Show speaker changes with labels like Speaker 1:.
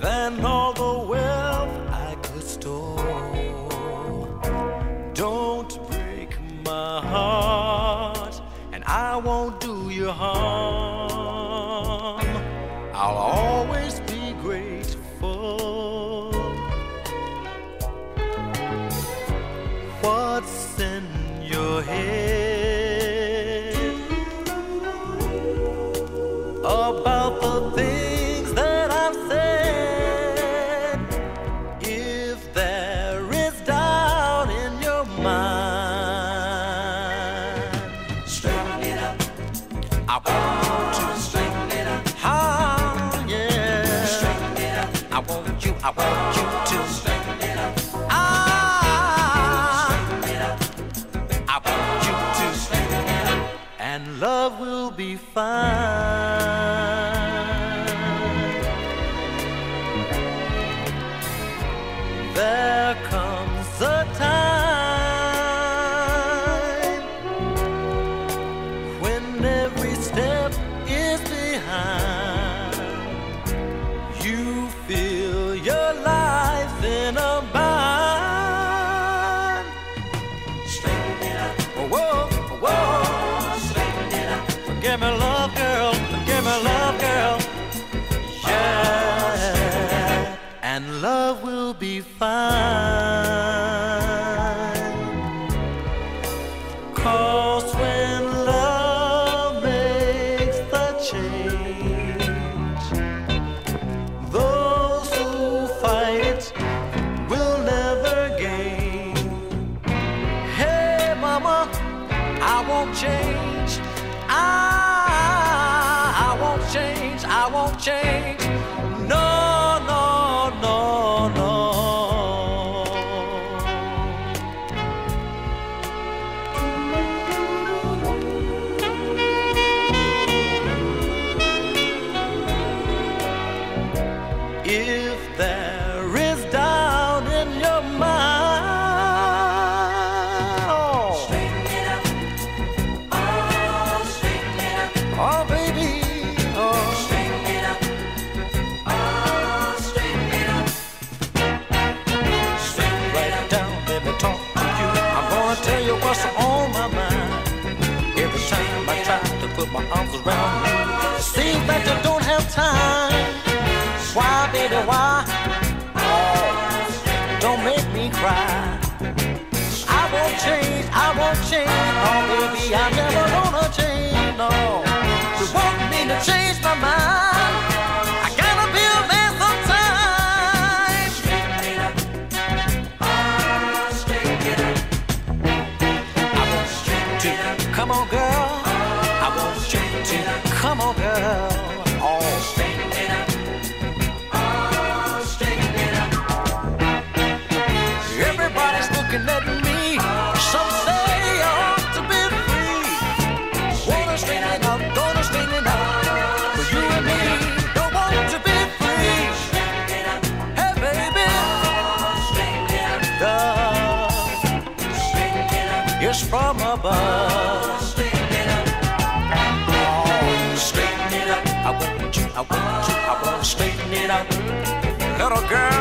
Speaker 1: than all the wealth I could store. Don't break my heart, and I won't do you harm. I'll always be grateful. What's in your head about the things I want you, I want you to. Ah, I want you to straighten it up. And love will be fine. Give me love, girl. Give me love, girl. Yeah. And love will be fine. Cause when love makes the change, those who fight will never gain. Hey, mama, I won't change. Change. No, no, no, no. If there is doubt in your mind, oh, straighten it up. Oh, straighten it up. Oh, baby, my arms around you, seems that you don't have time. Why, baby, why? Oh, don't make me cry. I won't change, I won't change. Come on, girl. Oh, straighten it up. Everybody's looking at me. Some say I ought to be free. Wanna straighten it out, gonna straighten it out. But you and me don't want to be free. Hey, baby. Love is from above. Girl,